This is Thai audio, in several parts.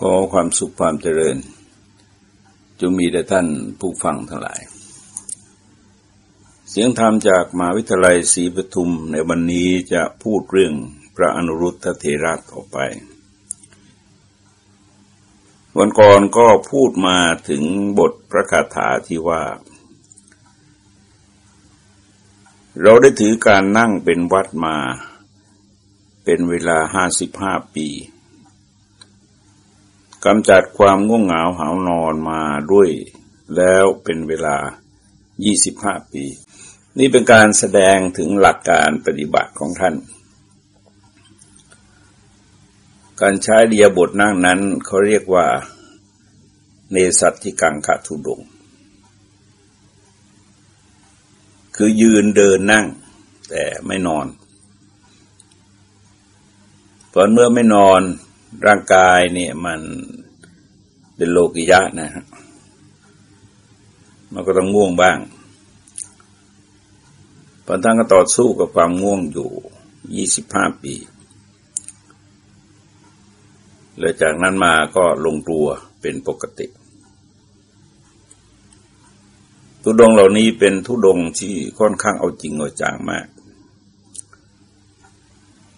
ขอความสุขความเจริญ จงมีแด่ท่านผู้ฟังทั้งหลาย เสียงธรรมจากมหาวิทยาลัยศรีปทุมในวันนี้จะพูดเรื่องพระอนุรุทธเทระต่อไป วันก่อนก็พูดมาถึงบทพระคาถาที่ว่า เราได้ถือการนั่งเป็นวัดมา เป็นเวลาห้าสิบห้าปี กำจัดความง่วงเหงาหานอนมาด้วยแล้วเป็นเวลา 25 ปี นี่เป็นการแสดงถึงหลักการปฏิบัติของท่าน การใช้เดียบทนั่งนั้นเขาเรียกว่าเนสัตทิกังคทุดง คือยืนเดินนั่งแต่ไม่นอนตอนเมื่อไม่นอนร่างกายเนี่ยมัน เป็นโลกิยะนะฮะมันก็ต้องง่วงบ้างปันทั้งก็ต่อสู้กับความง่วงอยู่ยี่สิบห้าปีแล้วจากนั้นมาก็ลงตัวเป็นปกติ ทุดงเหล่านี้เป็นทุดงที่ค่อนข้างเอาจริงเอาจังมาก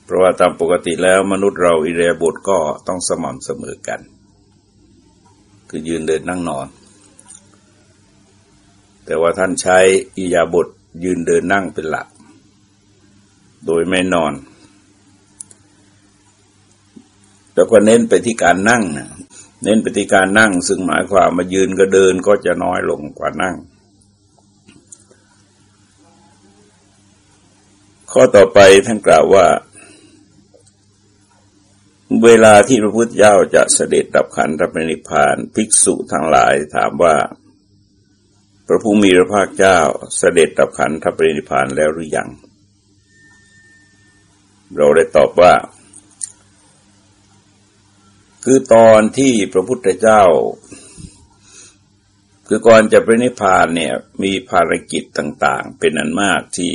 เพราะว่าตามปกติแล้วมนุษย์เราอิเรียบทก็ต้องสม่ำเสมอกัน คือยืนเดินนั่งนอน แต่ว่าท่านใช้อิยาบทยืนเดินนั่งเป็นหลัก โดยไม่นอน แล้วก็เน้นไปที่การนั่งนะเน้นไปที่การนั่ง ซึ่งหมายความมายืนก็เดินก็จะน้อยลงกว่านั่ง ข้อต่อไปท่านกล่าวว่า เวลาที่พระพุทธเจ้าจะเสด็จดับขันธปรินิพานภิกษุทั้งหลายถามว่า พระผู้มีพระภาคเจ้าเสด็จดับขันธปรินิพานแล้วหรือยัง เราได้ตอบว่า คือตอนที่พระพุทธเจ้า คือก่อนจะปรินิพานเนี่ยมีภารกิจต่าง ๆ เป็นอันมากที่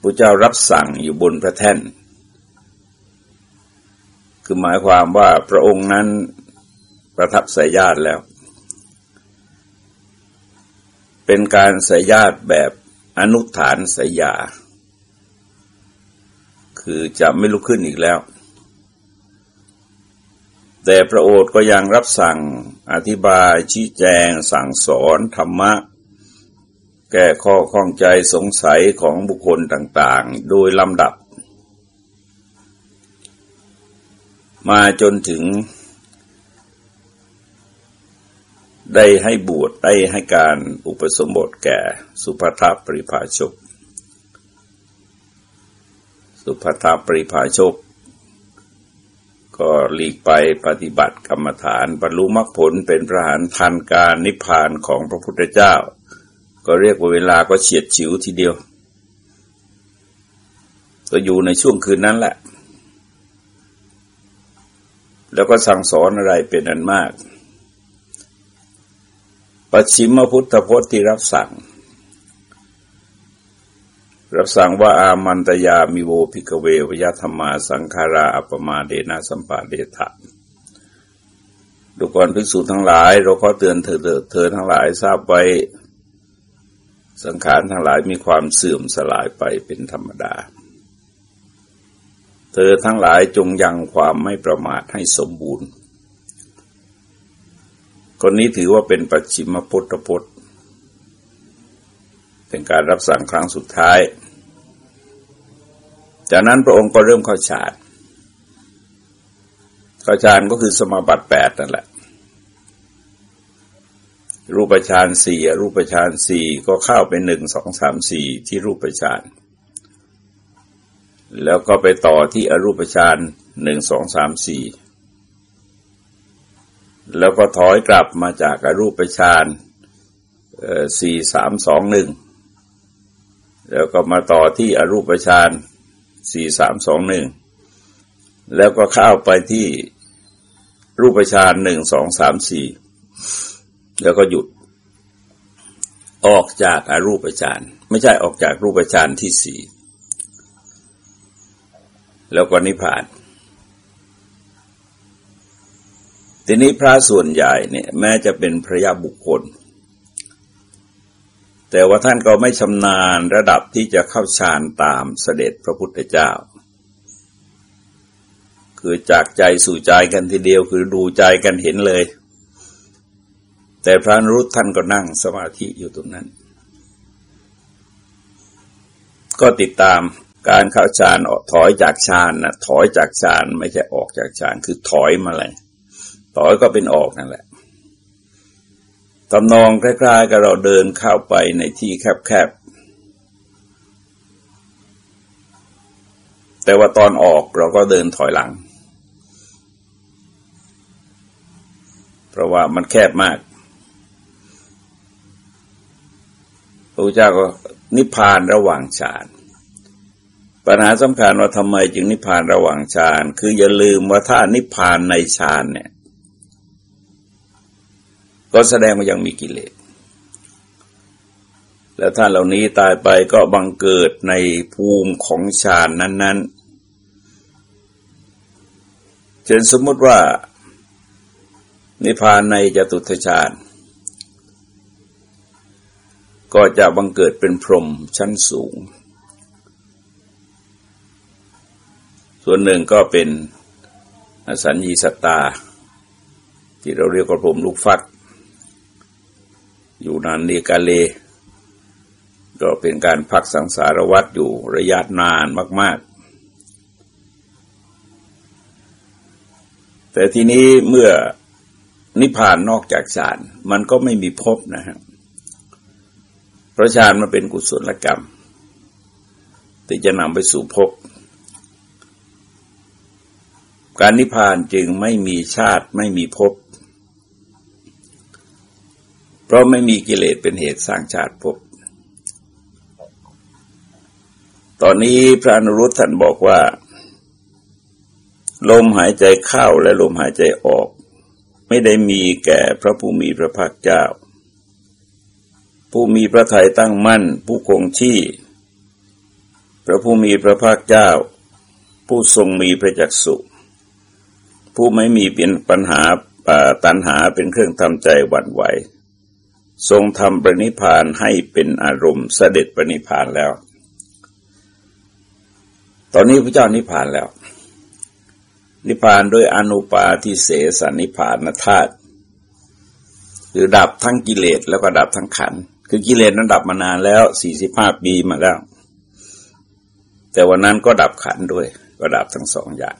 พระเจ้ารับสั่งอยู่บนพระแท่น คือหมายความว่าพระองค์นั้นประทับสายญาติแล้ว เป็นการสายญาติแบบอนุฐานสายา คือจะไม่ลุกขึ้นอีกแล้ว แต่พระโอษฐ์ก็ยังรับสั่งอธิบายชี้แจงสั่งสอนธรรมะ แก้ข้อข้องใจสงสัยของบุคคลต่าง ๆ โดยลำดับ มาจนถึง ได้ให้บวชได้ให้การอุปสมบทแก่สุภาปริภาชก สุภาปริภาชก ก็หลีกไปปฏิบัติกรรมฐานบรรลุมรรคผลเป็นพระหานทันการนิพพานของพระพุทธเจ้า ก็เรียกว่าเวลาก็เฉียดฉิวทีเดียว ก็อยู่ในช่วงคืนนั้นแหละ แล้วก็สั่งสอนอะไรเป็นอันมาก ปัจฉิมพุทธพจน์ที่รับสั่ง รับสั่งว่าอามันตยามิโว ภิกขเววยธัมมาสังขาราอัปปมาเทนะสัมปาเทถะดูก่อนภิกษุทั้งหลาย เราขอเตือนเธอเธอทั้งหลายทราบไว้ สังขารทั้งหลายมีความเสื่อมสลายไปเป็นธรรมดา เธอทั้งหลายจงยังความไม่ประมาทให้สมบูรณ์คนนี้ถือว่าเป็นปัจฉิมพุทธพจน์เป็นการรับสั่งครั้งสุดท้าย จากนั้นพระองค์ก็เริ่มเข้าฌานเข้าฌานก็คือสมาบัติแปดนั่นแหละ รูปฌานสี่รูปฌานสี่ก็เข้าเป็นหนึ่งสองสามสี่ที่รูปฌาน แล้วก็ไปต่อที่อรูปฌานหนึ่งสองสามสี่แล้วก็ถอยกลับมาจากอรูปฌานสี่สามสองหนึ่งแล้วก็มาต่อที่อรูปฌานสี่สามสองหนึ่งแล้วก็เข้าไปที่รูปฌานหนึ่งสองสามสี่แล้วก็หยุด ออกจากอารูปฌานไม่ใช่ออกจากรูปฌานที่สี่ แล้วก็นิพพาน ทีนี้พระส่วนใหญ่เนี่ยแม้จะเป็นพระยาบุคคล แต่ว่าท่านก็ไม่ชำนาญระดับที่จะเข้าฌานตามเสด็จพระพุทธเจ้า คือจากใจสู่ใจกันทีเดียวคือดูใจกันเห็นเลย แต่พระนรุตท่านก็นั่งสมาธิอยู่ตรงนั้นก็ติดตาม การเข้าฌานถอยจากฌานนะถอยจากฌานไม่ใช่ออกจากฌานคือถอยมาเลยถอยก็เป็นออกนั่นแหละตำนองคล้ๆกับเราเดินเข้าไปในที่แคบๆ แต่ว่าตอนออกเราก็เดินถอยหลัง เพราะว่ามันแคบมากพระเจ้าก็นิพพานระหว่างฌาน ปัญหาสำคัญว่าทำไมจึงนิพพานระหว่างฌาน คืออย่าลืมว่าถ้านิพพานในฌานเนี่ย ก็แสดงว่ายังมีกิเลส แล้วท่านเหล่านี้ตายไปก็บังเกิดในภูมิของฌานนั้น ๆ เช่นสมมติว่า นิพพานในจตุทฌานก็จะบังเกิดเป็นพรหมชั้นสูง ส่วนหนึ่งก็เป็นสัญญีสตา ที่เราเรียกว่าผมลูกฟัก อยู่นานเนีกาเล ก็เป็นการพักสังสารวัตรอยู่ระยะนานมาก ๆ แต่ทีนี้เมื่อนิพพานนอกจากฌานมันก็ไม่มีภพนะฮะเพราะฌานมันเป็นกุศลกรรมที่จะนำไปสู่ภพ การนิพพานจึงไม่มีชาติไม่มีภพ เพราะไม่มีกิเลสเป็นเหตุสร้างชาติภพ ตอนนี้พระนรุตท่านบอกว่า ลมหายใจเข้าและลมหายใจออก ไม่ได้มีแก่พระผู้มีพระภาคเจ้า ผู้มีพระทัยตั้งมั่น ผู้คงที่ พระผู้มีพระภาคเจ้า ผู้ทรงมีพระจักสุ ผู้ไม่มีเป็นปัญหาตัณหาเป็นเครื่องทำใจหวั่นไหว ทรงทำปณิพานให้เป็นอารมณ์เสด็จปณิพานแล้ว ตอนนี้พระเจ้านิพพานแล้ว นิพพานด้วยอนุปาทิเสสนิพพานธาตุคือดับทั้งกิเลสแล้วก็ดับทั้งขัน คือกิเลสนั้นดับมานานแล้วสี่สิบห้าปีมาแล้ว แต่วันนั้นก็ดับขันด้วย ก็ดับทั้งสองอย่าง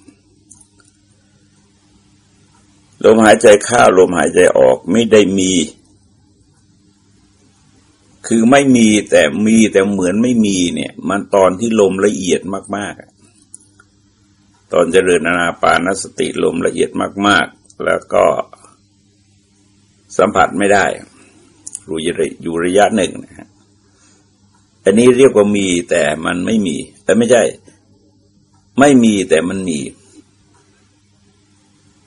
ลมหายใจเข้าลมหายใจออกไม่ได้มี คือไม่มีแต่มีแต่เหมือนไม่มีเนี่ย มันตอนที่ลมละเอียดมากๆ ตอนเจริญนานาปานสติลมละเอียดมาก ๆ แล้วก็สัมผัสไม่ได้รู้อยู่ระยะหนึ่งนะฮะอันนี้เรียกว่ามีแต่มันไม่มี แต่ไม่ใช่ ไม่มีแต่มันมี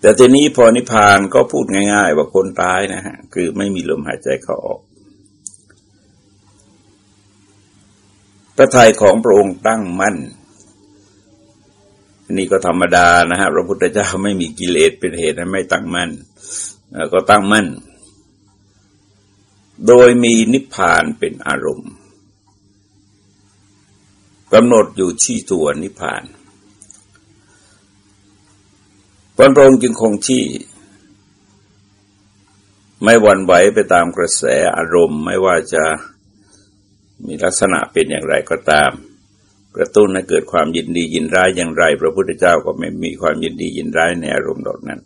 แต่ทีนี้พอนิพพานก็พูดง่ายๆ ว่าคนตายนะฮะคือไม่มีลมหายใจเข้าออกพระทัยของพระองค์ตั้งมั่น นี่ก็ธรรมดานะฮะพระพุทธเจ้าไม่มีกิเลสเป็นเหตุให้ไม่ตั้งมั่นก็ตั้งมั่น โดยมีนิพพานเป็นอารมณ์กำหนดอยู่ที่ตัวนิพพาน พระองค์จึงคงที่ ไม่หวั่นไหวไปตามกระแสอารมณ์ ไม่ว่าจะมีลักษณะเป็นอย่างไรก็ตาม กระตุ้นให้เกิดความยินดียินร้ายอย่างไร พระพุทธเจ้าก็ไม่มีความยินดียินร้ายในอารมณ์ดอกนั้น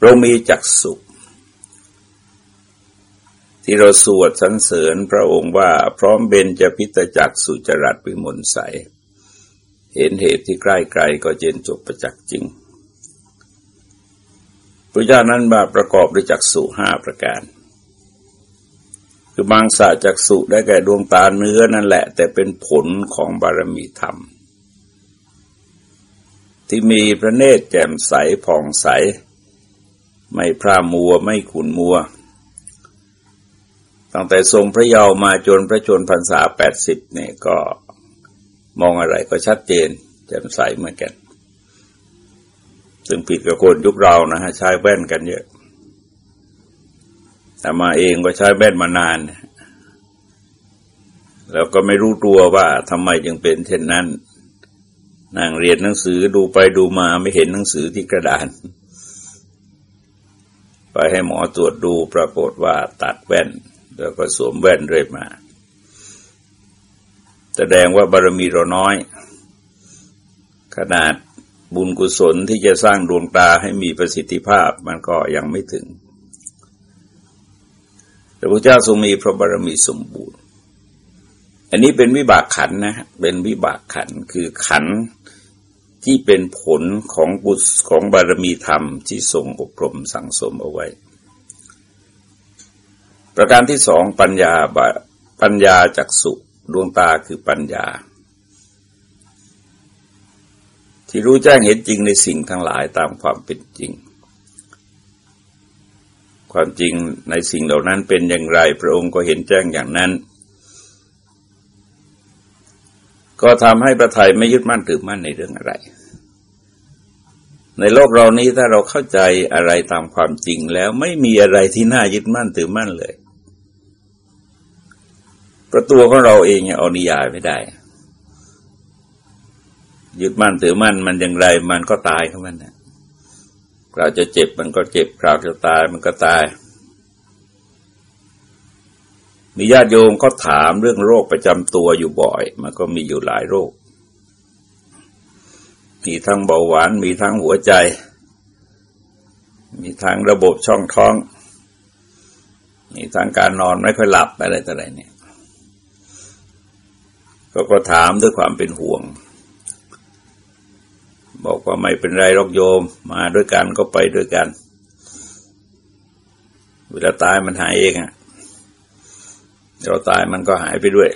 เรามีจักสุขที่เราสวดสรรเสริญพระองค์ว่าพร้อมเบญจะพิตจักสุจรัตวิมลใส เห็นเหตุที่ใกล้ไกลก็เจนจบประจักษ์จริง พระเจ้านั้นมาประกอบด้วยจักษุห้าประการ คือบางสาจักษุได้แก่ดวงตาเนื้อนั่นแหละ แต่เป็นผลของบารมีธรรม ที่มีพระเนตรแจ่มใสผ่องใส ไม่พร่ามัวไม่ขุนมัว ตั้งแต่ทรงพระเยาว์มาจนพระชนพรรษาแปดสิบเนี่ยก็ มองอะไรก็ชัดเจนแจ่มใสเหมือนกัน ซึ่งผิดกับคนยุคเรานะฮะใช้แว่นกันเยอะ แต่มาเองก็ใช้แว่นมานาน แล้วก็ไม่รู้ตัวว่าทำไมจึงเป็นเช่นนั้นนั่งเรียนหนังสือดูไปดูมาไม่เห็นหนังสือที่กระดาน ไปให้หมอตรวจดูปรากฏว่าตัดแว่น แล้วก็สวมแว่นเรื่อยมา แสดงว่าบารมีเราน้อย ขนาดบุญกุศลที่จะสร้างดวงตาให้มีประสิทธิภาพมันก็ยังไม่ถึงพระพุทธเจ้าทรงมีพระบารมีสมบูรณ์ อันนี้เป็นวิบากขันนะ เป็นวิบากขันคือขันที่เป็นผลของบุญของบารมีธรรมที่ทรงอบรมสั่งสมเอาไว้ ประการที่สองปัญญาปัญญาจักสุ ดวงตาคือปัญญา ที่รู้แจ้งเห็นจริงในสิ่งทั้งหลายตามความเป็นจริง ความจริงในสิ่งเหล่านั้นเป็นอย่างไรพระองค์ก็เห็นแจ้งอย่างนั้น ก็ทำให้ประไทยไม่ยึดมั่นถือมั่นในเรื่องอะไรในโลกเรานี้ถ้าเราเข้าใจอะไรตามความจริงแล้วไม่มีอะไรที่น่ายึดมั่นถือมั่นเลย ประตัวของเราเองเอานิยายไม่ได้ยึดมั่นถือมั่นมันอย่างไร มันก็ตายของมันนะคราวจะเจ็บมันก็เจ็บคราวจะตายมันก็ตายมีญาติโยมก็ถามเรื่องโรคประจำตัวอยู่บ่อย มันก็มีอยู่หลายโรค มีทั้งเบาหวาน มีทั้งหัวใจ มีทั้งระบบช่องท้อง มีทั้งการนอนไม่ค่อยหลับอะไรต่ออะไรเนี่ย ก็ก็ถามด้วยความเป็นห่วง บอกว่าไม่เป็นไรรอกโยม มาด้วยกันก็ไปด้วยกัน เวลาตายมันหายเองอะเราตายมันก็หายไปด้วย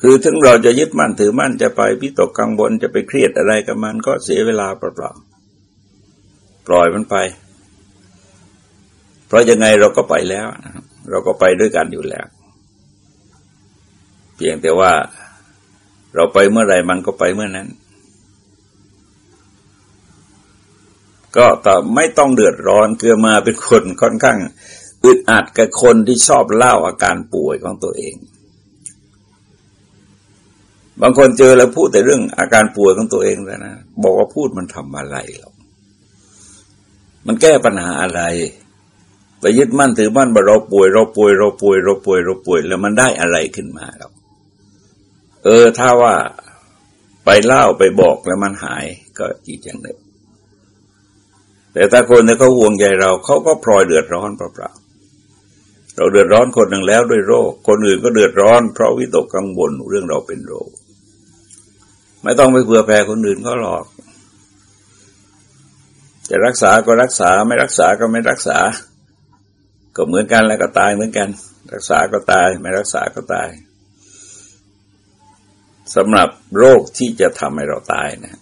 คือถึงเราจะยึดมั่นถือมั่นจะไปพิตกกังวลจะไปเครียดอะไรกับมันก็เสียเวลาเปล่าๆปล่อยมันไป เพราะยังไงเราก็ไปแล้ว เราก็ไปด้วยกันอยู่แล้ว เพียงแต่ว่าเราไปเมื่อไรมันก็ไปเมื่อนั้น ก็แต่ไม่ต้องเดือดร้อนเกือมาเป็นคนค่อนข้างอึดอัดกับคนที่ชอบเล่าอาการป่วยของตัวเอง บางคนเจอแล้วพูดแต่เรื่องอาการป่วยของตัวเองแล้วนะบอกว่าพูดมันทำอะไรหรอกมันแก้ปัญหาอะไรไปยึดมั่นถือมั่นว่าเราป่วยเราป่วยเราป่วยเราป่วยเราป่วยแล้วมันได้อะไรขึ้นมาหรอก เออถ้าว่าไปเล่าไปบอกแล้วมันหายก็อีกอย่างหนึ่ง แต่ถ้าคนที่เขาห่วงใยเราเขาก็พลอยเดือดร้อนเปล่าๆเราเดือดร้อนคนหนึ่งแล้วด้วยโรค คนอื่นก็เดือดร้อน เพราะวิตกกังวลเรื่องเราเป็นโรค ไม่ต้องไปเผื่อแผ่คนอื่นก็หรอกจะรักษาก็รักษาไม่รักษาก็ไม่รักษา ก็เหมือนกันแล้วก็ตายเหมือนกัน รักษาก็ตาย ไม่รักษาก็ตาย สำหรับโรคที่จะทำให้เราตายนะ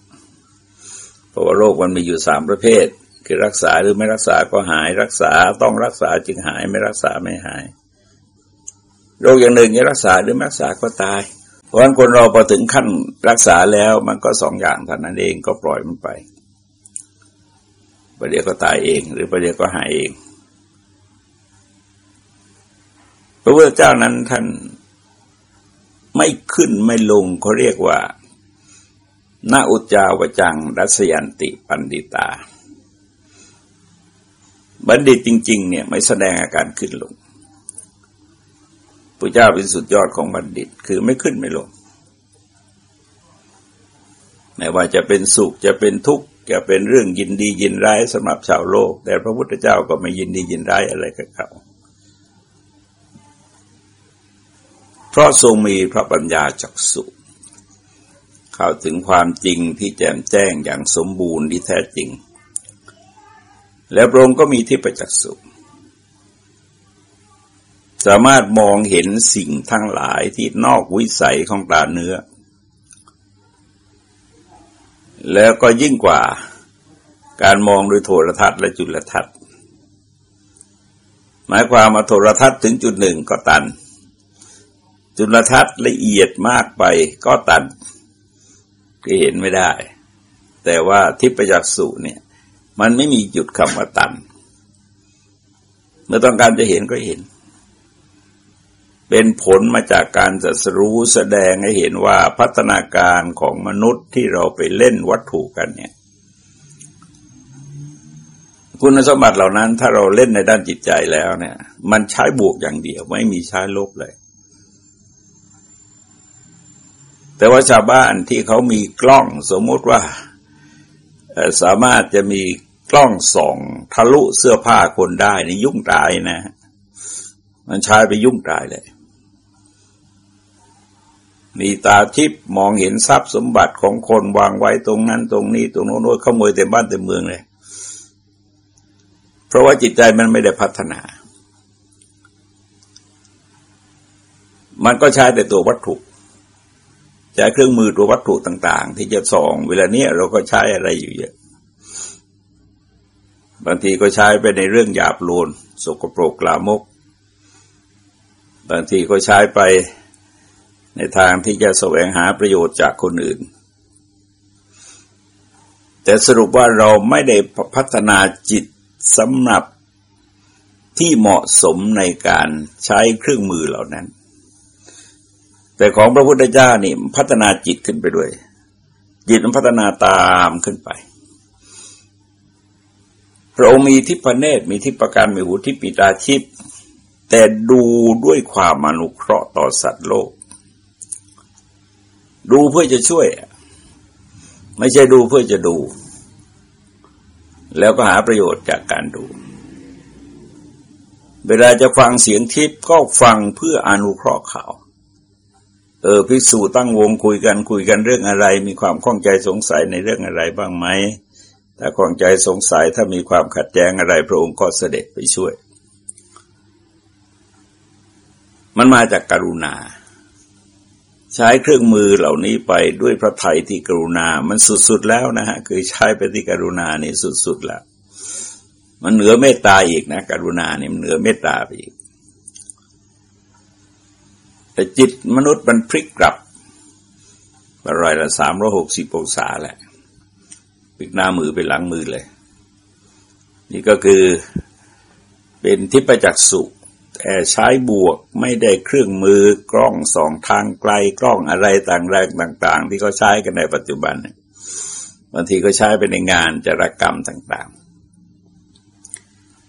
เพราะว่าโรคมันมีอยู่สามประเภท คือรักษาหรือไม่รักษาก็หาย รักษาต้องรักษาจึงหายไม่รักษาไม่หาย โรคอย่างหนึ่งจะรักษาหรือไม่รักษาก็ตาย เพราะฉะนั้นคนเราพอถึงขั้นรักษาแล้วมันก็สองอย่างเท่านั้นเองก็ปล่อยมันไปประเดี๋ยวก็ตายเอง หรือประเดี๋ยวก็หายเองพระพุทธเจ้านั้นท่าน ไม่ขึ้นไม่ลงเขาเรียกว่านาอุจาวจังรัสยันติปันดิตา บัณฑิตจริง ๆ เนี่ยไม่แสดงอาการขึ้นลงพระเจ้าเป็นสุดยอดของบัณฑิต คือไม่ขึ้นไม่ลงไม่ว่าจะเป็นสุขจะเป็นทุกข์จะเป็นเรื่องยินดียินร้ายสำหรับชาวโลก แต่พระพุทธเจ้าก็ไม่ยินดียินร้ายอะไรกับเขา เพราะทรงมีพระปัญญาจักสุเข้าถึงความจริงที่แจ่มแจ้งอย่างสมบูรณ์ที่แท้จริง แล้วพระองค์ก็มีที่ประจักษ์สุสามารถมองเห็นสิ่งทั้งหลายที่นอกวิสัยของตาเนื้อ แล้วก็ยิ่งกว่าการมองโดยโทรทัศน์และจุลทรรศน์ หมายความมาโทรทัศน์ถึงจุดหนึ่งก็ตัน จุลทรรศน์ละเอียดมากไปก็ตัดก็เห็นไม่ได้ แต่ว่าทิพยจักษุเนี่ย มันไม่มีจุดคำว่าตัน เมื่อต้องการจะเห็นก็เห็น เป็นผลมาจากการจะรู้แสดงให้เห็นว่าพัฒนาการของมนุษย์ที่เราไปเล่นวัตถุกันเนี่ย คุณสมบัติเหล่านั้นถ้าเราเล่นในด้านจิตใจแล้วเนี่ย มันใช้บวกอย่างเดียว ไม่มีใช้ลบเลย แต่ว่าชาวบ้านที่เขามีกล้องสมมติว่าสามารถจะมีกล้องส่องทะลุเสื้อผ้าคนได้นี่ยุ่งตายนะ มันใช้ไปยุ่งตายเลยมีตาทิพมองเห็นทรัพย์สมบัติของคนวางไว้ตรงนั้น ตรงนี้ ตรงโน้นขโมยเต็มบ้านเต็มเมืองเลย เพราะว่าจิตใจมันไม่ได้พัฒนา มันก็ใช้แต่ตัววัตถุ ใช้เครื่องมือตัววัตถุต่าง ๆ ที่จะส่อง เวลาเนี้ยเราก็ใช้อะไรอยู่เยอะ บางทีก็ใช้ไปในเรื่องหยาบโลนสกปรกกลามก บางทีก็ใช้ไปในทางที่จะแสวงหาประโยชน์จากคนอื่น แต่สรุปว่าเราไม่ได้พัฒนาจิตสำหรับที่เหมาะสมในการใช้เครื่องมือเหล่านั้น แต่ของพระพุทธเจ้านี่พัฒนาจิตขึ้นไปด้วย จิตมันพัฒนาตามขึ้นไป พระองค์มีทิพเนตรมีทิพการมีหูทิปิตาชิพแต่ดูด้วยความอนุเคราะห์ต่อสัตว์โลก ดูเพื่อจะช่วย ไม่ใช่ดูเพื่อจะดู แล้วก็หาประโยชน์จากการดู เวลาจะฟังเสียงทิพย์ก็ฟังเพื่ออนุเคราะห์เขา เออภิกษุตั้งวงคุยกันคุยกันเรื่องอะไร มีความข้องใจสงสัยในเรื่องอะไรบ้างไหมถ้าข้องใจสงสัยถ้ามีความขัดแย้งอะไร พระองค์ก็เสด็จไปช่วย มันมาจากกรุณา ใช้เครื่องมือเหล่านี้ไปด้วยพระไทยที่กรุณา มันสุดๆแล้วนะฮะคือใช้ไปที่กรุณานี่สุดๆแล้วมันเหนือเมตตาอีกนะกรุณาเนี่ยมันเหนือเมตตาไปอีก แต่จิตมนุษย์มันพลิกกลับรอยละสามร้อหกสิบองศาแหละพลิกหน้ามือไปหลังมือเลย นี่ก็คือเป็นทิพจักสุแต่ใช้บวกไม่ได้เครื่องมือกล้องสองทางไกลกล้องอะไรต่างแรงต่าง ๆ ที่เขาใช้กันในปัจจุบันบางทีก็ใช้ไปในงานจารกรรมต่าง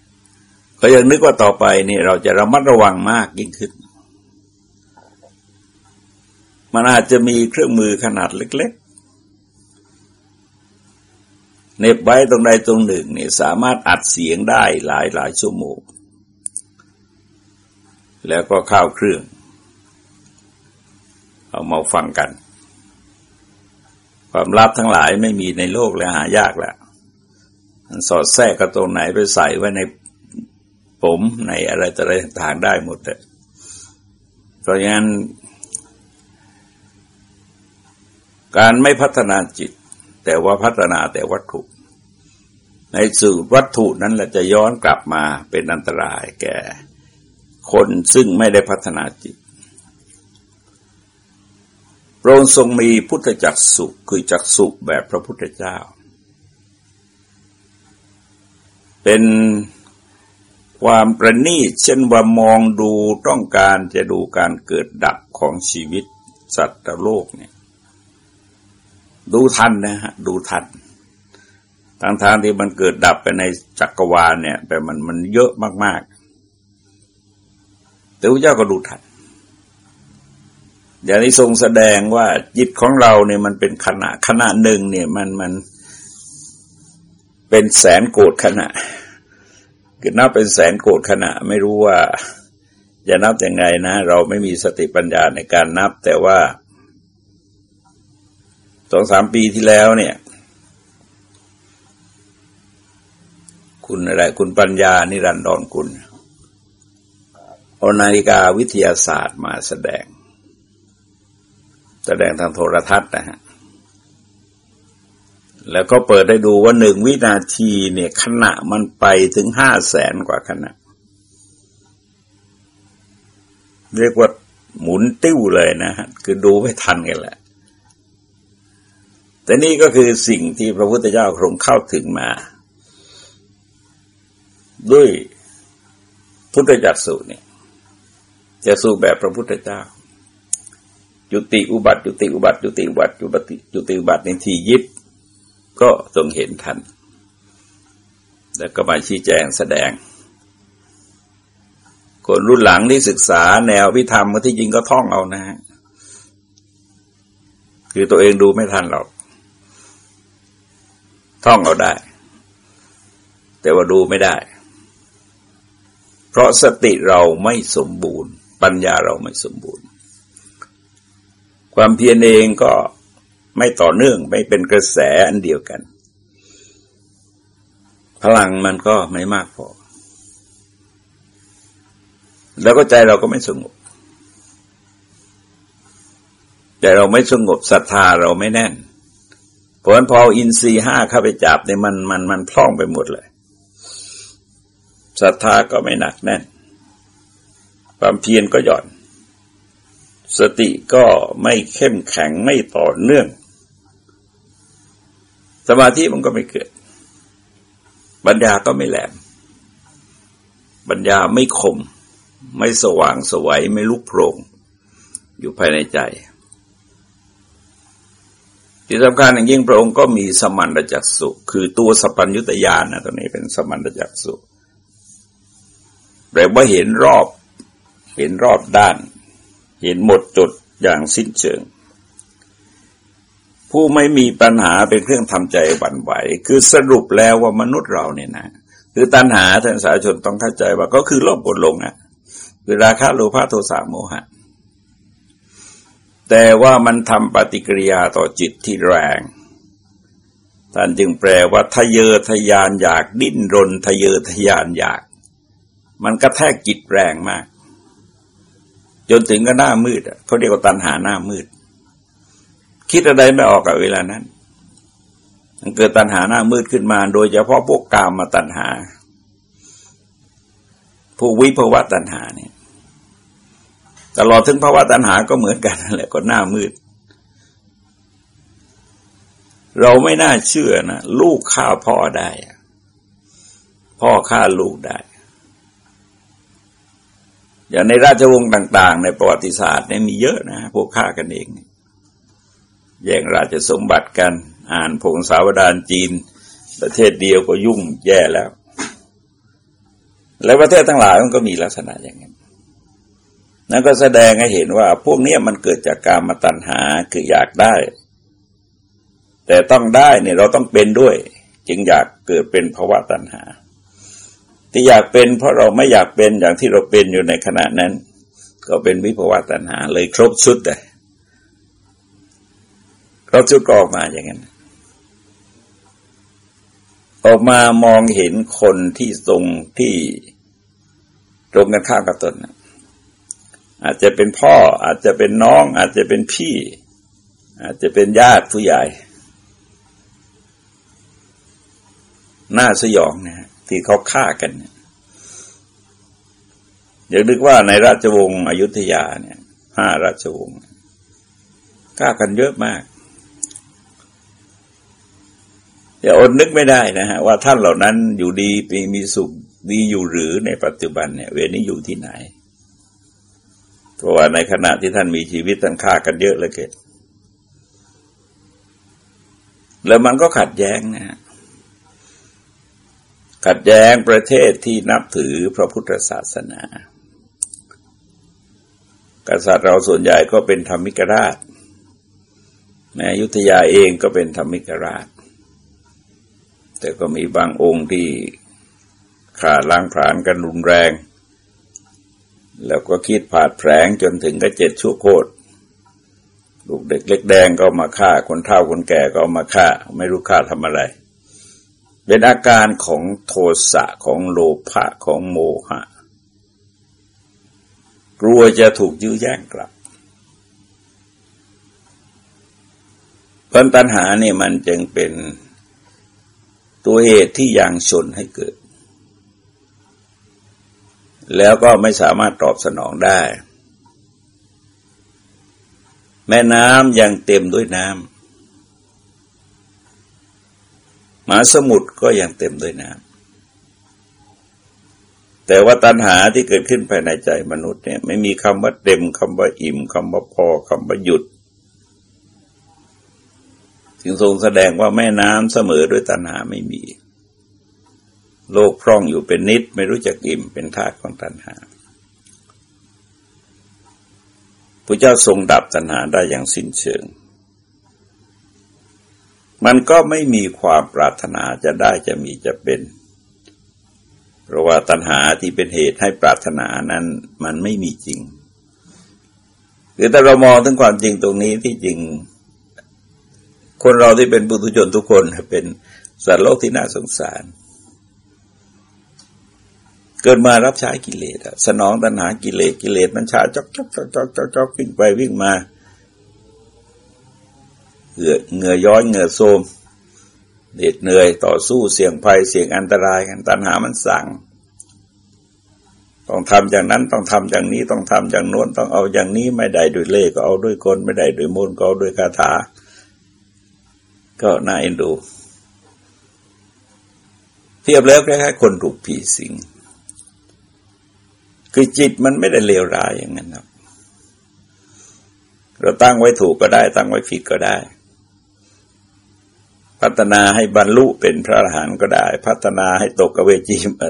ๆ ก็ยังนึกว่าต่อไปนี่เราจะระมัดระวังมากยิ่งขึ้น มันอาจจะมีเครื่องมือขนาดเล็กๆเน็บไว้ตรงใดตรงหนึ่งเนี่ยสามารถอัดเสียงได้หลายหลายชั่วโมง แล้วก็เข้าเครื่อง เอามาฟังกัน ความลับทั้งหลายไม่มีในโลกและหายากแล้วสอดแทรกกระตรงไหนไปใส่ไว้ในผมในอะไรต่อะไรต่างได้หมดเลยเพราะงั้น การไม่พัฒนาจิต แต่ว่าพัฒนาแต่วัตถุ ในสื่อวัตถุนั้นแหละจะย้อนกลับมาเป็นอันตรายแก่ คนซึ่งไม่ได้พัฒนาจิตพระองค์ทรงมีพุทธจักสุคือจักสุแบบพระพุทธเจ้า เป็นความประณีตเช่นว่ามองดูต้องการจะดูการเกิดดับของชีวิตสัตว์โลกเนี่ย ดูทันนะฮะดูทันทางทางที่มันเกิดดับไปในจักรวาลเนี่ยแต่มันมันเยอะมากๆ แต่พระเจ้าก็ดูทันอย่างนี้ทรงแสดงว่าจิตของเราเนี่ยมันเป็นขณะขณะหนึ่งเนี่ยมันมันเป็นแสนโกดขณะคือนับเป็นแสนโกดขณะ ไม่รู้ว่าจะนับยังไงนะ เราไม่มีสติปัญญาในการนับ แต่ว่า สองสามปีที่แล้วเนี่ย คุณอะไร คุณปัญญา นิรันดรคุณเอานาฬิกาวิทยาศาสตร์มาแสดง แสดงทางโทรทัศน์นะฮะแล้วก็เปิดได้ดูว่าหนึ่งวินาทีเนี่ยขณะมันไปถึงห้าแสนกว่าขณะ เรียกว่าหมุนติ้วเลยนะฮะ คือดูไม่ทันกันแหละ แต่นี่ก็คือสิ่งที่พระพุทธเจ้าคงเข้าถึงมา ด้วยพุทธจักสุเนี่ยจะสู้แบบพระพุทธเจ้า จุติอุบัติจุติอุบัติจุติอุบัติจุติจุติอุบัติในทียิบก็ทรงเห็นทัน แล้วก็มาชี้แจงแสดง คนรุ่นหลังที่ศึกษาแนวพิธรรมที่จริงก็ท่องเอานะฮะคือตัวเองดูไม่ทันหรอก ท่องเอาได้ แต่ว่าดูไม่ได้ เพราะสติเราไม่สมบูรณ์ ปัญญาเราไม่สมบูรณ์ ความเพียรเองก็ไม่ต่อเนื่องไม่เป็นกระแสอันเดียวกัน พลังมันก็ไม่มากพอ แล้วก็ใจเราก็ไม่สงบ แต่เราไม่สงบศรัทธาเราไม่แน่น เพราะฉะนั้นพออินทรีห้าเข้าไปจับเนี่ยมันมันมันพล่องไปหมดเลยศรัทธาก็ไม่หนักแน่น ความเพียรก็หย่อน สติก็ไม่เข้มแข็งไม่ต่อเนื่อง สมาธิมันก็ไม่เกิดปัญญาก็ไม่แหลมปัญญาไม่คม ไม่สว่างสวัยไม่ลุกโพรงอยู่ภายในใจ ที่สำคัญอย่างยิ่งพระองค์ก็มีสมันตจักสุคือตัวสปัญญุตยานนะตรงนี้เป็นสมันตจักสุแปลว่าเห็นรอบ เห็นรอบด้าน เห็นหมดจดอย่างสิ้นเชิง ผู้ไม่มีปัญหาเป็นเครื่องทำใจหวั่นไหว คือสรุปแล้วว่ามนุษย์เราเนี่ยนะคือตัณหาท่านสาชนต้องเข้าใจว่าก็คือโลภกดลงอะคือราคะโลภะโทสะโมหะ แต่ว่ามันทำปฏิกิริยาต่อจิตที่แรง ท่านจึงแปลว่าทะเยอทะยานอยากดิ้นรนทะเยอทะยานอยาก มันกระแทกจิตแรงมาก จนถึงก็หน้ามืดเขาเรียกว่าตันหาหน้ามืด คิดอะไรไม่ออกกับเวลานั้นมันเกิดตันหาหน้ามืดขึ้นมา โดยเฉพาะพวกกามมาตันหาผู้วิภวะตันหาเนี่ย ตลอดถึงภาวะตัณหาก็เหมือนกันแหละก็หน้ามืด เราไม่น่าเชื่อนะลูกฆ่าพ่อได้ พ่อฆ่าลูกได้ อย่างในราชวงศ์ต่าง ๆ ในประวัติศาสตร์เนี่ยมีเยอะนะพวกฆ่ากันเองแย่งราชสมบัติกัน อ่านพงศาวดารจีน ประเทศเดียวก็ยุ่งแย่แล้ว แล้วประเทศทั้งหลายมันก็มีลักษณะอย่างนี้ นั่นก็แสดงให้เห็นว่า พวกนี้มันเกิดจากการมาตัณหาคืออยากได้ แต่ต้องได้เนี่ยเราต้องเป็นด้วย จึงอยากเกิดเป็นภาวะตัณหา ที่อยากเป็นเพราะเราไม่อยากเป็นอย่างที่เราเป็นอยู่ในขณะนั้น ก็เป็นวิภาวะตัณหา เลยครบชุดเลยครบชุดก็ออกมาอย่างนั้นออกมามองเห็นคนที่ตรงที่ตรงกันข้ามกับตนนะ อาจจะเป็นพ่อ อาจจะเป็นน้อง อาจจะเป็นพี่ อาจจะเป็นญาติผู้ใหญ่หน้าสยองนะที่เขาฆ่ากันอย่านึกว่าในราชวงศ์อยุธยาเนี่ยห้าราชวงศ์ฆ่ากันเยอะมากอย่าอดนึกไม่ได้นะฮะว่าท่านเหล่านั้นอยู่ดีมีสุขดีอยู่หรือในปัจจุบันเนี่ย เวรนี้อยู่ที่ไหน เพราะว่าในขณะที่ท่านมีชีวิตท่านฆ่ากันเยอะเลยเกิดแล้วมันก็ขัดแย้งนะฮะขัดแย้งประเทศที่นับถือพระพุทธศาสนา กษัตริย์เราส่วนใหญ่ก็เป็นธรรมิกราช แม้ยุทธยาเองก็เป็นธรรมิกราช แต่ก็มีบางองค์ที่ขาดล้างผลาญกันรุนแรง แล้วก็คิดผาดแผลงจนถึงก็เจ็ดชั่วโคตรลูกเด็กเล็กแดงก็มาฆ่า คนเฒ่าคนแก่ก็มาฆ่า ไม่รู้ฆ่าทำอะไร เป็นอาการของโทสะของโลภะของโมหะ กลัวจะถูกยื้อแย่งกลับพันตัญหาเนี่ยมันจึงเป็นตัวเหตุที่ยังชนให้เกิด แล้วก็ไม่สามารถตอบสนองได้ แม่น้ำยังเต็มด้วยน้มหาสมุทรก็ยังเต็มด้วยน้ำแต่ว่าตัณหาที่เกิดขึ้นภายในใจมนุษย์เนี่ยไม่มีคำว่าเต็มคำว่าอิ่มคำว่าพอคำว่าหยุดจึงทรงแสดงว่าแม่น้ำเสมอด้วยตัณหาไม่มี โลกพร่องอยู่เป็นนิด ไม่รู้จักอิ่มเป็นธาตุของตัณหาพระเจ้าทรงดับตัณหาได้อย่างสิ้นเชิง มันก็ไม่มีความปรารถนาจะได้จะมีจะเป็น เพราะว่าตัณหาที่เป็นเหตุให้ปรารถนานั้นมันไม่มีจริงคือแต่เรามองถึงความจริงตรงนี้ที่จริง คนเราที่เป็นปุถุชนทุกคนเป็นสัตว์โลกที่น่าสงสาร เกิดมารับใช้กิเลสสนองตัณหากิเลสกิเลสมันชาจอกจอกจอกจอกจอกจอกวิ่งไปวิ่งมาเหงื่อเหงื่อย้อนเหงื่อโทมเด็ดเหนื่อยต่อสู้เสี่ยงภัยเสี่ยงอันตรายกันตัณหามันสั่ง ต้องทำอย่างนั้นต้องทำอย่างนี้ต้องทำอย่างโน้นต้องเอาอย่างนี้ไม่ได้ด้วยเล่ก็เอาด้วยกลไม่ได้ด้วยมนต์ก็เอาด้วยคาถา ก็น่าเอ็นดู เทียบแล้วคล้ายๆคนถูกผีสิง คือจิตมันไม่ได้เลวร้ายอย่างนั้นครับ เราตั้งไว้ถูกก็ได้ ตั้งไว้ผิดก็ได้ พัฒนาให้บรรลุเป็นพระอรหันต์ก็ได้ พัฒนาให้ตกกเวจีมา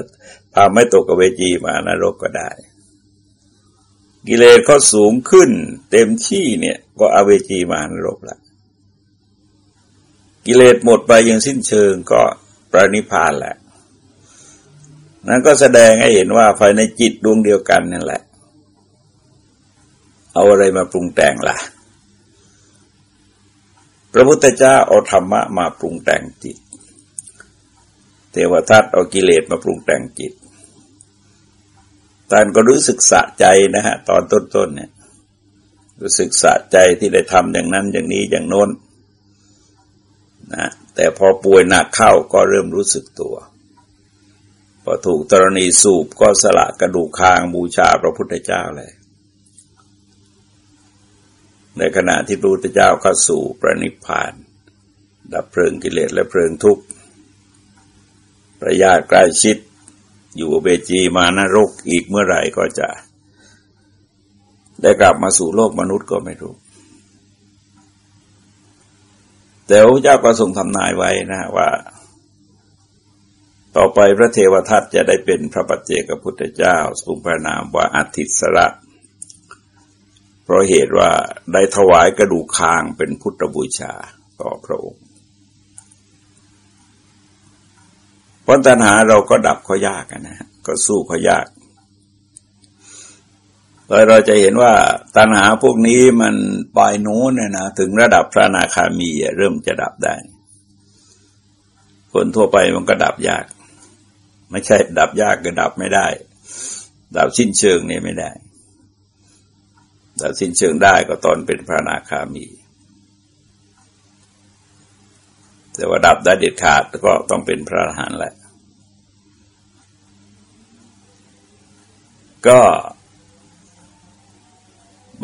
พาไม่ตกกเวจีมานรกก็ได้ กิเลสก็สูงขึ้น เต็มที่เนี่ย ก็อเวจีมานรกละกิเลสหมดไปอย่างสิ้นเชิงก็ปรินิพานแหละ นั้นก็แสดงให้เห็นว่าภายในจิตดวงเดียวกันนั่นแหละ เอาอะไรมาปรุงแต่งล่ะ พระพุทธเจ้าเอาธรรมะมาปรุงแต่งจิต เทวทัตเอากิเลสมาปรุงแต่งจิตท่านก็รู้สึกสะใจนะฮะ ตอนต้นๆเนี่ย รู้สึกสะใจที่ได้ทำอย่างนั้นอย่างนี้อย่างโน้นนะแต่พอป่วยหนักเข้าก็เริ่มรู้สึกตัว พอถูกตรณีสูบก็สละกระดูกคางบูชาพระพุทธเจ้าเลย ในขณะที่พระพุทธเจ้าเข้าสู่พระนิพพาน ดับเพลิงกิเลสและเพลิงทุกข์ประยาใกล้ชิด อยู่เบจีมานรกอีกเมื่อไหร่ก็จะ ได้กลับมาสู่โลกมนุษย์ก็ไม่รู้แต่พระเจ้าก็ทรงทำนายไว้นะว่า ต่อไปพระเทวทัตจะได้เป็นพระปัจเจกพุทธเจ้าทรงพระนามว่าอาทิตสระ เพราะเหตุว่าได้ถวายกระดูกคางเป็นพุทธบูชาต่อพระองค์ปัญหาเราก็ดับเขายากนะฮะก็สู้เขายากเลยเราจะเห็นว่าตัณหาพวกนี้มันปลายโน้นเนี่ยนะถึงระดับพระนาคามีเริ่มจะดับได้ คนทั่วไปมันก็ดับยาก ไม่ใช่ดับยากก็ดับไม่ได้ ดับสิ้นเชิงเนี่ยไม่ได้ ดับสิ้นเชิงได้ก็ตอนเป็นพระนาคามี แต่ว่าดับได้เด็ดขาดก็ต้องเป็นพระอรหันต์แหละ ก็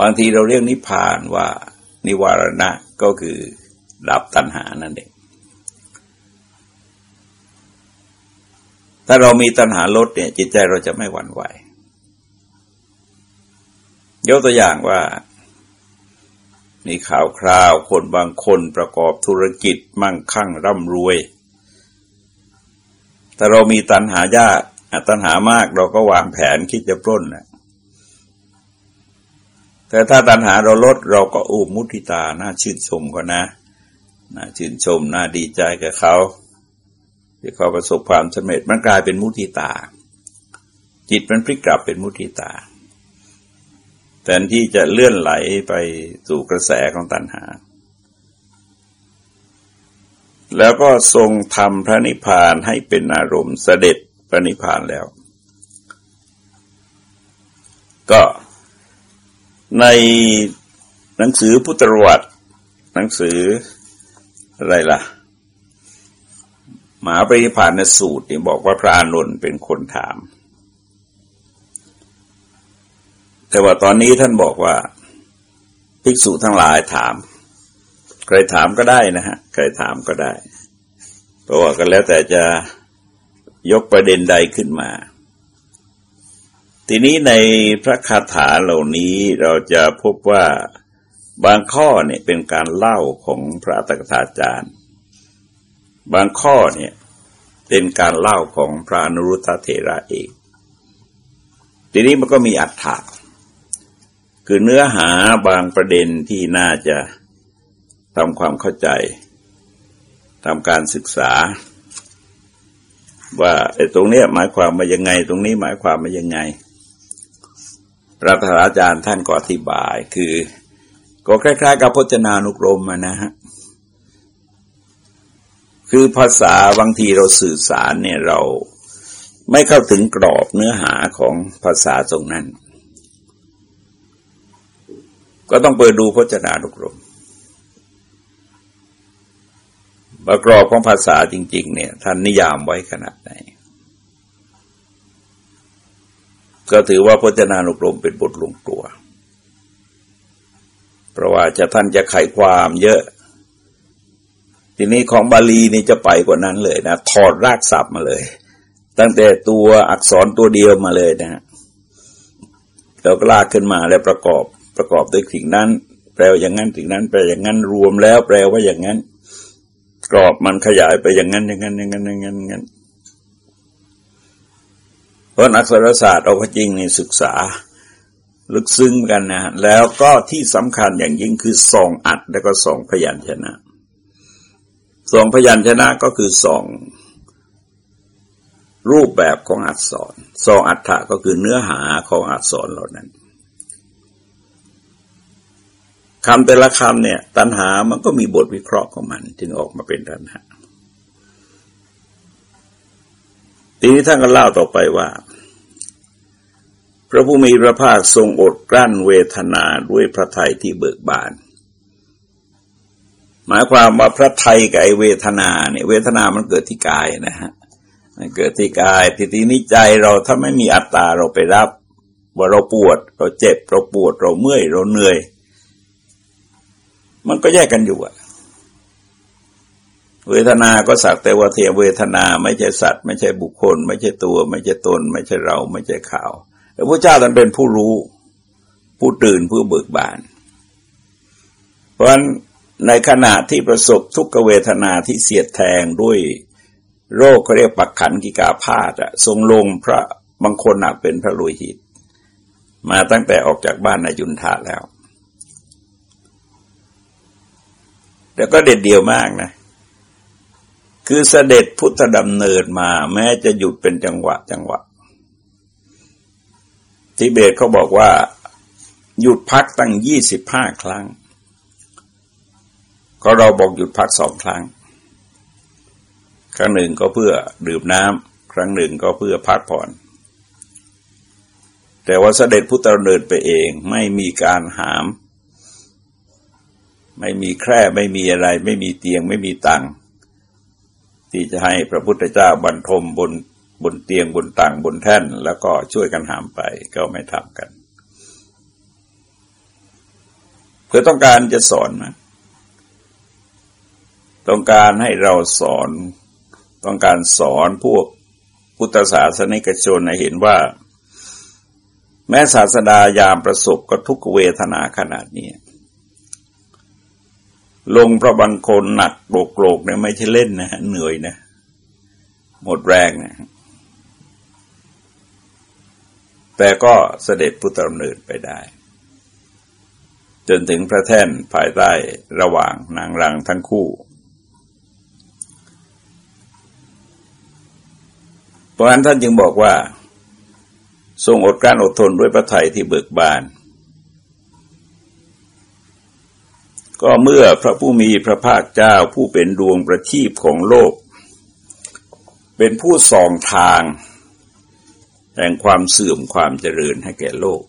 บางทีเราเรียกนิพพานว่า นิวารณะก็คือดับตัณหานั่นเอง ถ้าเรามีตัณหาลดเนี่ย จิตใจเราจะไม่หวั่นไหว ยกตัวอย่างว่า มีข่าวคราวคนบางคนประกอบธุรกิจมั่งคั่งร่ำรวย แต่เรามีตัณหายากตัณหามากเราก็วางแผนคิดจะปล้นนะแต่ถ้าตัณหาเราลดเราก็อุมุทิตา น่าชื่นชมเขานะ น่าชื่นชม น่าดีใจกับเขา ที่เขาประสบความสำเร็จมันกลายเป็นมุทิตา จิตมันพลิกกลับเป็นมุทิตาแทนที่จะเลื่อนไหลไปสู่กระแสของตัณหา แล้วก็ทรงทำพระนิพพานให้เป็นอารมณ์เสด็จพระนิพพานแล้ว ก็ในหนังสือพุทธวัติหนังสืออะไรล่ะ มหาปริพานสูตรนี่บอกว่าพระอานนท์เป็นคนถาม แต่ว่าตอนนี้ท่านบอกว่า ภิกษุทั้งหลายถาม ใครถามก็ได้นะฮะ ใครถามก็ได้ เพราะว่าก็แล้วแต่จะยกประเด็นใดขึ้นมา ทีนี้ในพระคาถาเหล่านี้เราจะพบว่าบางข้อเนี่ยเป็นการเล่าของพระตถาจารย์ บางข้อเนี่ยเป็นการเล่าของพระอนุรุทธเถระเอง ทีนี้มันก็มีอัฏฐะคือเนื้อหาบางประเด็นที่น่าจะทำความเข้าใจทำการศึกษา ว่าไอ้ตรงเนี้ยหมายความมายังไง ตรงนี้หมายความมายังไงพระธาอาจารย์ท่านก็อธิบายคือ ก็คล้ายๆ กับพจนานุกรมนะฮะ คือภาษาบางทีเราสื่อสารเนี่ยเราไม่เข้าถึงกรอบเนื้อหาของภาษาตรงนั้น ก็ต้องเปิดดูพจนานุกรมประกอบของภาษาจริง ๆ เนี่ยท่านนิยามไว้ขนาดไหน ก็ถือว่าพจนานุกรมเป็นบทลงตัว เพราะว่าจะท่านจะไขความเยอะ ทีนี้ของบาลีนี่จะไปกว่านั้นเลยนะถอดรากศัพท์มาเลย ตั้งแต่ตัวอักษรตัวเดียวมาเลยนะฮะเราก็ลากขึ้นมาแล้วประกอบประกอบด้วยสิ่งนั้น แปลอย่างนั้นสิ่งนั้น แปลอย่างนั้นรวมแล้ว แปลว่าอย่างนั้น กรอบมันขยายไปอย่างนั้นอย่างนั้นอย่างนั้นอย่างนั้นอย่างนั้นเพราะนักสารศาสตร์เอาจริงนี่ศึกษาลึกซึ้งกันนะแล้วก็ที่สำคัญอย่างยิ่งคือส่องอัดแล้วก็ส่องพยัญชนะ สองพยัญชนะก็คือสองรูปแบบของอักษรสองอัฏฐะก็คือเนื้อหาของอักษรเหล่านั้นคำแต่ละคำเนี่ย ตัณหามันก็มีบทวิเคราะห์ของมัน จึงออกมาเป็นตัณหา ทีนี้ท่านก็เล่าต่อไปว่า พระผู้มีพระภาคทรงอดกลั้นเวทนาด้วยพระทัยที่เบิกบาน หมายความว่าพระไทยกับไอเวทนาเนี่ยเวทนามันเกิดที่กายนะฮะมันเกิดที่กายทีนี้นิจใจเราถ้าไม่มีอัตตาเราไปรับ ว่าเราปวด เราเจ็บ เราปวดเราเมื่อย เราเหนื่อย มันก็แยกกันอยู่อะเวทนา ก็สักแต่ว่าเทียเวทนา ไม่ใช่สัตว์ ไม่ใช่บุคคล ไม่ใช่ตัว ไม่ใช่ตน ไม่ใช่เรา ไม่ใช่ข่าวแต่พระเจ้าท่านเป็นผู้รู้ ผู้ตื่นผู้เบิกบาน เพราะฉะนั้น ในขณะที่ประสบทุกขเวทนาที่เสียดแทงด้วยโรคเขาเรียกปักขันกิกาพาธอะทรงลงพระบางคนหนักเป็นพระลุยหิต มาตั้งแต่ออกจากบ้านนายุนทาแล้ว แต่ก็เด็ดเดียวมากนะ คือเสด็จพุทธดำเนินมา แม้จะหยุดเป็นจังหวะจังหวะ ทิเบตเขาบอกว่า หยุดพักตั้งยี่สิบห้าครั้ง ก็เราบอกหยุดพักสองครั้ง ครั้งหนึ่งก็เพื่อดื่มน้ำครั้งหนึ่งก็เพื่อพักผ่อน แต่ว่าเสด็จพุทธเนินไปเองไม่มีการหาม ไม่มีแคร่ไม่มีอะไร ไม่มีเตียงไม่มีตังที่จะให้พระพุทธเจ้าบรรทมบนบนเตียงบนตังบนแท่น แล้วก็ช่วยกันหามไปก็ไม่ทำกัน เพื่อต้องการจะสอนนะ ต้องการให้เราสอนต้องการสอนพวกพุทธศาสนิกชนให้เห็นว่า แม้ศาสดายามประสบก็ทุกเวทนาขนาดนี้ลงพระบังคนหนักโบกโลกเนี่ยไม่ใช่เล่นนะเหนื่อยนะ หมดแรงนะแต่ก็เสด็จพุทธดำเนินไปได้ จนถึงพระแท่นภายใต้ระหว่างนางรังทั้งคู่ เพราะฉะนั้นท่านจึงบอกว่า ทรงอดการอดทนด้วยพระไทยที่เบิกบาน ก็เมื่อพระผู้มีพระภาคเจ้าผู้เป็นดวงประทีปของโลก เป็นผู้ส่องทาง แห่งความเสื่อมความเจริญให้แก่โลก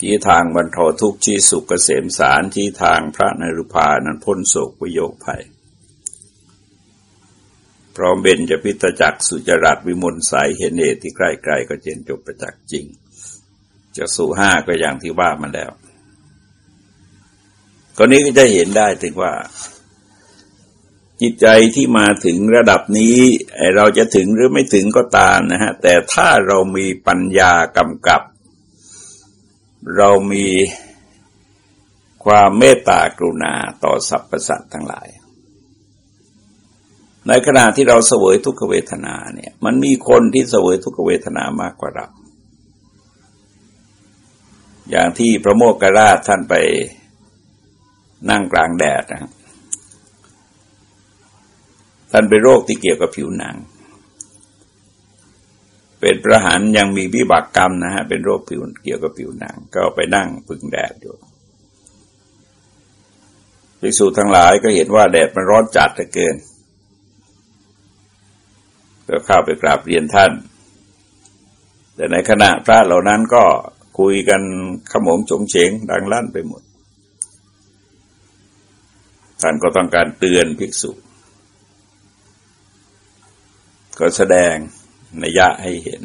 ที่ทางบรรทอทุกข์ชี้สุขเกษมสารที่ทางพระนรุภานั้นพ้นโศกวิโยคภัย พร้อมเบนจะพิตจักสุจรัตวิมลสายเห็นเอที่ใกล้ๆก็เจนจบประจักษ์จริงจะสู่ห้าก็อย่างที่ว่ามาแล้วกรณีก็จะเห็นได้ถึงว่า จิตใจที่มาถึงระดับนี้เราจะถึงหรือไม่ถึงก็ตามนะฮะ แต่ถ้าเรามีปัญญากำกับ เรามีความเมตตากรุณาต่อสรรพสัตว์ทั้งหลาย ในขณะที่เราเสวยทุกขเวทนาเนี่ย มันมีคนที่เสวยทุกขเวทนามากกว่าเรา อย่างที่พระโมกขราชท่านไปนั่งกลางแดดนะท่านเป็นโรคที่เกี่ยวกับผิวหนัง เป็นประหารยังมีวิบากกรรมนะฮะ เป็นโรคผิวเกี่ยวกับผิวหนัง ก็ไปนั่งพึ่งแดดอยู่ภิกษุทั้งหลายก็เห็นว่าแดดมันร้อนจัดเหลือเกิน ก็เข้าไปกราบเรียนท่าน แต่ในขณะพระเหล่านั้นก็คุยกันขมงจงเฉงดังลั่นไปหมด ท่านก็ต้องการเตือนภิกษุ ก็แสดงนัยยะให้เห็น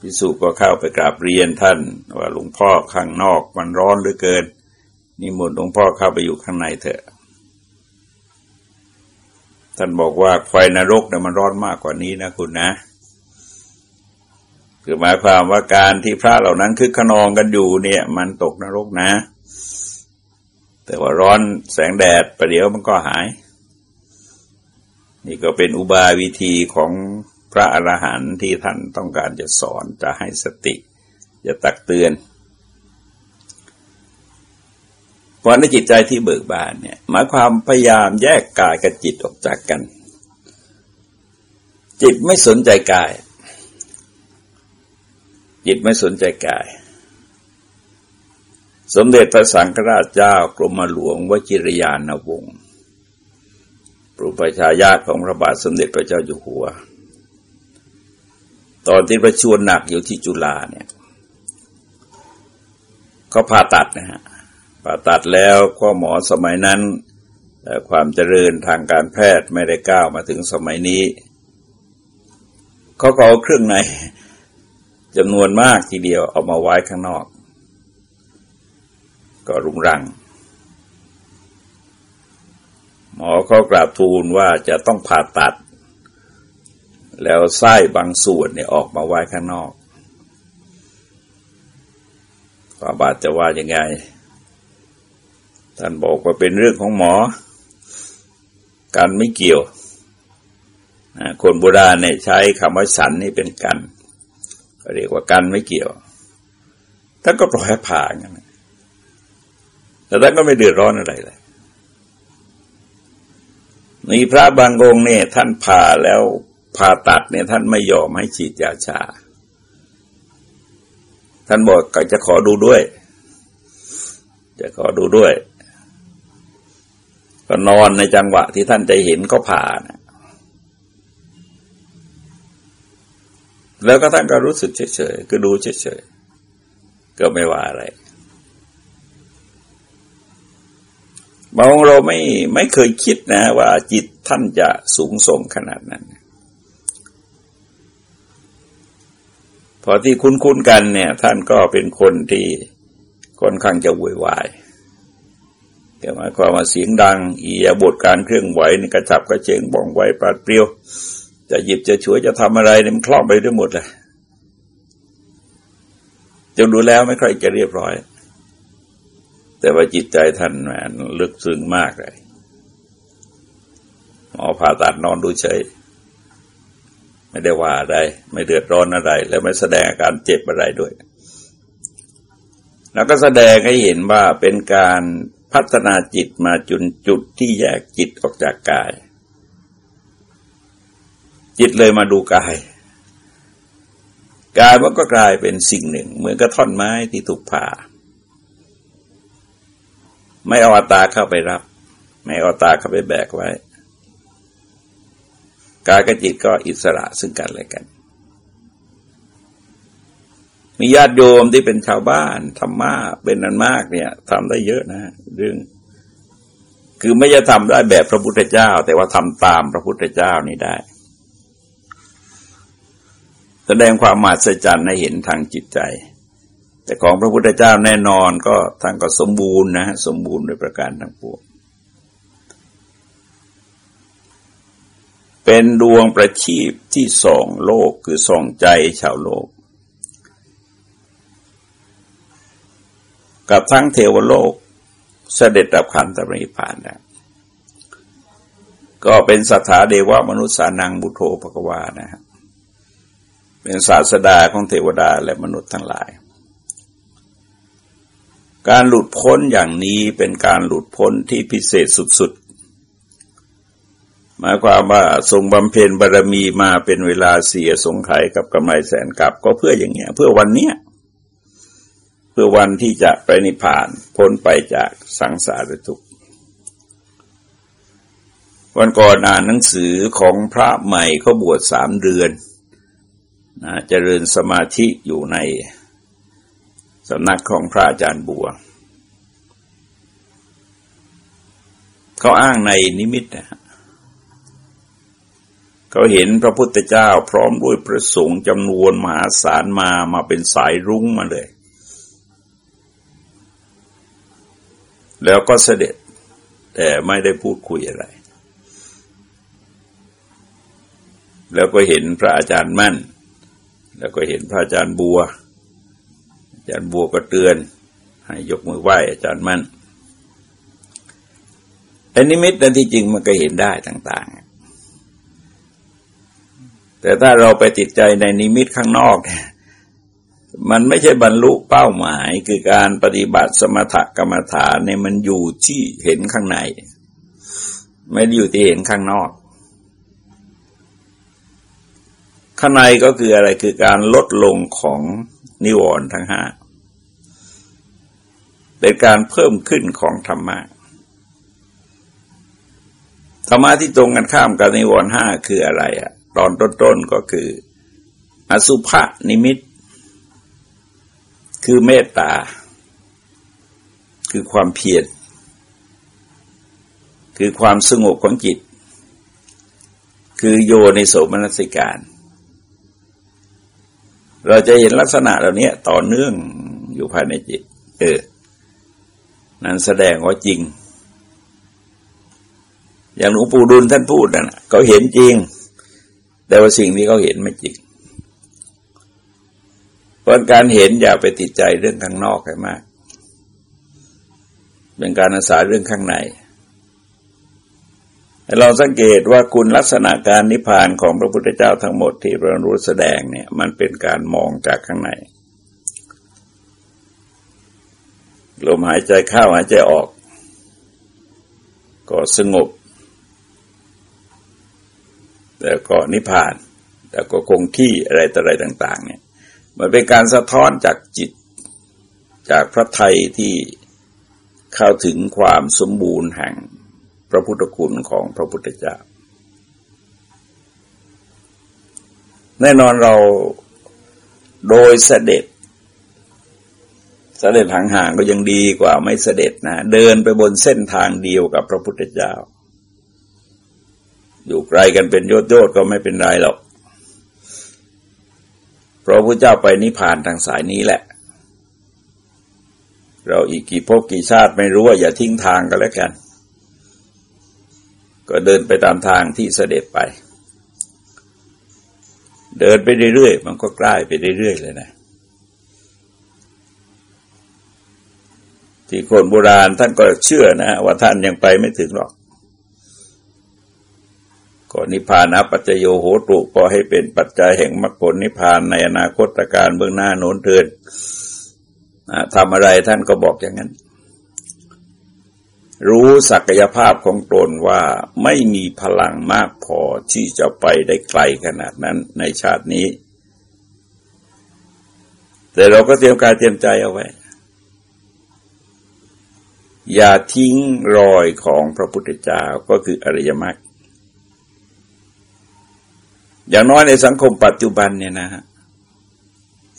ภิกษุก็เข้าไปกราบเรียนท่าน ว่าหลวงพ่อข้างนอกมันร้อนเหลือเกินนิมนต์หลวงพ่อเข้าไปอยู่ข้างในเถอะ ท่านบอกว่าไฟนรกเนี่ยมันร้อนมากกว่านี้นะคุณนะคือหมายความว่าการที่พระเหล่านั้นคือขนองกันอยู่เนี่ย มันตกนรกนะ แต่ว่าร้อนแสงแดดประเดี๋ยวมันก็หาย นี่ก็เป็นอุบายวิธีของพระอรหันต์ที่ท่านต้องการจะสอนจะให้สติ จะตักเตือน เพราะในจิตใจที่เบิกบานเนี่ยหมายความพยายามแยกกายกับจิตออกจากกัน จิตไม่สนใจกาย จิตไม่สนใจกาย สมเด็จพระสังฆราชเจ้ากรมหลวงวชิรยานวงศ์ปรุปชายาตของพระบาทสมเด็จพระเจ้าอยู่หัว ตอนที่ประชวรหนักอยู่ที่จุฬาเนี่ยเขาผ่าตัดนะฮะ ผ่าตัดแล้วก็หมอสมัยนั้นความเจริญทางการแพทย์ไม่ได้ก้าวมาถึงสมัยนี้ เขาก็เอาเครื่องในจำนวนมากทีเดียวเอามาไว้ข้างนอก ก็รุงรัง หมอเขากราบทูลว่าจะต้องผ่าตัด แล้วไส้บางส่วนเนี่ยออกมาไว้ข้างนอกฝาบาทจะว่ายังไง ท่านบอกว่าเป็นเรื่องของหมอการไม่เกี่ยว คนโบราณเนี่ยใช้คำว่าสันนี่เป็นกันเรียกว่ากันไม่เกี่ยวท่านก็ปล่อยผ่างันแต่ท่านก็ไม่เดือดร้อนอะไรเลยมีพระบางองค์เนี่ยท่านผ่าแล้วผ่าตัดเนี่ยท่านไม่ยอมให้ฉีดยาชา ท่านบอกก็จะขอดูด้วย จะขอดูด้วย ก็นอนในจังหวะที่ท่านจะเห็นก็ผ่าน แล้วก็ท่านก็รู้สึกเฉยๆ ก็ดูเฉยๆ ก็ไม่ว่าอะไรบางเราไม่ไม่เคยคิดนะ ว่าจิตท่านจะสูงส่งขนาดนั้น พอที่คุ้นๆกันเนี่ย ท่านก็เป็นคนที่ค่อนข้างจะวุ่นวาย หมายความว่าเสียงดังอียาบทการเครื่องไหวในกระจับกระเจงบ่องไหวปราดเปรี้ยว จะหยิบจะช่วยจะทำอะไรเนี่ยมันคล่องไปด้วยหมดเลยจนดูแล้วไม่ค่อยจะเรียบร้อย แต่ว่าจิตใจท่านแหมลึกซึ้งมากเลยหมอผ่าตัดนอนดูเฉยไม่ได้ว่าอะไร ไม่เดือดร้อนอะไร และไม่แสดงอาการเจ็บอะไรด้วย แล้วก็แสดงให้เห็นว่าเป็นการ พัฒนาจิตมาจุนจุดที่แยกจิตออกจากกาย จิตเลยมาดูกาย กายมันก็กลายเป็นสิ่งหนึ่ง เหมือนกับท่อนไม้ที่ถูกผ่า ไม่เอาตาเข้าไปรับ ไม่เอาตาเข้าไปแบกไว้ กายกับจิตก็อิสระซึ่งกันและกัน มีญาติโยมที่เป็นชาวบ้านธรรมะเป็นนันมากเนี่ยทำได้เยอะนะเรื่อง คือไม่จะทำได้แบบพระพุทธเจ้า แต่ว่าทำตามพระพุทธเจ้านี่ได้ แสดงความมหัศจรรย์ให้เห็นทางจิตใจ แต่ของพระพุทธเจ้าแน่นอนก็ทางก็สมบูรณ์นะสมบูรณ์โดยประการทั้งปวงเป็นดวงประชีพที่ส่องโลกคือส่องใจชาวโลก กับทั้งเทวโลกเสด็จดับขันธปริพานนะก็เป็นสัทธาเดวะมนุษย์สานังบุโธภควานะครับเป็นศาสดาของเทวดาและมนุษย์ทั้งหลาย การหลุดพ้นอย่างนี้เป็นการหลุดพ้นที่พิเศษสุดๆ หมายความว่าทรงบำเพ็ญบารมีมาเป็นเวลาเสียสงไขกับกำไรแสนกับ ก็เพื่ออย่างเงี้ย เพื่อวันเนี้ย เพื่อวันที่จะไปนิพพานพ้นไปจากสังสารทุกข์วันก่อนอ่านหนังสือของพระใหม่เขาบวชสามเดือนนะเจริญสมาธิอยู่ในสำนักของพระอาจารย์บัว เขาอ้างในนิมิตนะเขาเห็นพระพุทธเจ้าพร้อมด้วยประสงค์จำนวนมหาศาลมามาเป็นสายรุ้งมาเลย แล้วก็เสด็จ แต่ไม่ได้พูดคุยอะไร แล้วก็เห็นพระอาจารย์มั่น แล้วก็เห็นพระอาจารย์บัว อาจารย์บัวก็เตือน ให้ยกมือไหว้อาจารย์มั่นอันนิมิตนั้นที่จริงมันก็เห็นได้ต่าง ๆ แต่ถ้าเราไปติดใจในนิมิตข้างนอก มันไม่ใช่บรรลุเป้าหมายคือการปฏิบัติสมถกรรมฐานเนี่ยมันอยู่ที่เห็นข้างใน ไม่ได้อยู่ที่เห็นข้างนอก ข้างในก็คืออะไรคือการลดลงของนิวรณ์ทั้งห้าเป็นการเพิ่มขึ้นของธรรมะธรรมะที่ตรงกันข้ามกับนิวรณ์ห้าคืออะไรอะตอนต้นๆก็คือ อสุภะนิมิต คือเมตตา คือความเพียรคือความสงบของจิต คือโยในโสมนสิการ เราจะเห็นลักษณะเหล่านี้ต่อเนื่องอยู่ภายในจิต เออ นั้นแสดงว่าจริง อย่างหลวงปู่ดุลท่านพูดนะเขาเห็นจริง แต่ว่าสิ่งที่เขาเห็นไม่จริง เพราะการเห็นอย่าไปติดใจเรื่องข้างนอกให้มาก เป็นการอาศัยเรื่องข้างในเราสังเกตว่าคุณลักษณะการนิพพานของพระพุทธเจ้าทั้งหมดที่พระรู้แสดงเนี่ยมันเป็นการมองจากข้างในลมหายใจเข้าหายใจออก ก็สงบ แต่ก็นิพพาน แต่ก็คงที่อะไรต่ออะไรต่าง ๆ เนี่ย มันเป็นการสะท้อนจากจิตจากพระไทยที่เข้าถึงความสมบูรณ์แห่งพระพุทธคุณของพระพุทธเจ้า แน่นอนเราโดยเสด็จ เสด็จห่างๆก็ยังดีกว่าไม่เสด็จนะ เดินไปบนเส้นทางเดียวกับพระพุทธเจ้า อยู่ไกลกันเป็นโยดๆก็ไม่เป็นไรหรอก เพราะพระเจ้าไปนิพพานทางสายนี้แหละ เราอีกกี่ภพกี่ชาติไม่รู้ว่าอย่าทิ้งทางกันแล้วกัน ก็เดินไปตามทางที่เสด็จไป เดินไปเรื่อยๆมันก็ใกล้ไปเรื่อยๆเลยนะที่คนโบราณท่านก็เชื่อนะว่าท่านยังไปไม่ถึงหรอก ก่อนนิพพานะปัจจโยโหตุก็ให้เป็นปัจจัยแห่งมรรคผลนิพพานในอนาคตการเบื้องหน้าโน้นเทินทำอะไรท่านก็บอกอย่างนั้น รู้ศักยภาพของตนว่าไม่มีพลังมากพอที่จะไปได้ไกลขนาดนั้นในชาตินี้ แต่เราก็เตรียมกายเตรียมใจเอาไว้ อย่าทิ้งรอยของพระพุทธเจ้าก็คืออริยมรรค อย่างน้อยในสังคมปัจจุบันเนี่ยนะฮะ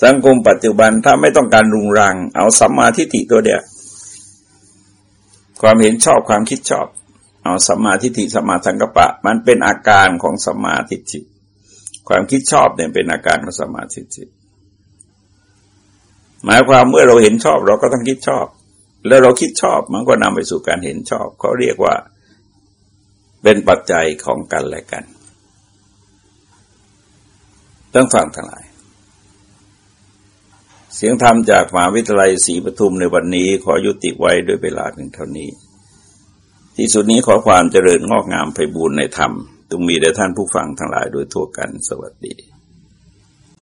สังคมปัจจุบันถ้าไม่ต้องการรุงรัง เอาสัมมาทิฏฐิตัวเดียวความเห็นชอบความคิดชอบ เอาสัมมาทิฏฐิสัมมาสังกัปปะ มันเป็นอาการของสัมมาทิฏฐิความคิดชอบเนี่ยเป็นอาการของสัมมาทิฏฐิหมายความเมื่อเราเห็นชอบเราก็ต้องคิดชอบ แล้วเราคิดชอบมันก็นำไปสู่การเห็นชอบเขาเรียกว่าเป็นปัจจัยของกันและกัน ตั้งฟังทั้งหลาย เสียงธรรมจากมหาวิทยาลัยศรีปทุมในวันนี้ขอยุติไว้ด้วยเวลาเพียงเท่านี้ ที่สุดนี้ขอความเจริญงอกงามไปบูรณนธรรมจงมีแด่ท่านผู้ฟังทั้งหลายโดยทั่วกันสวัสดี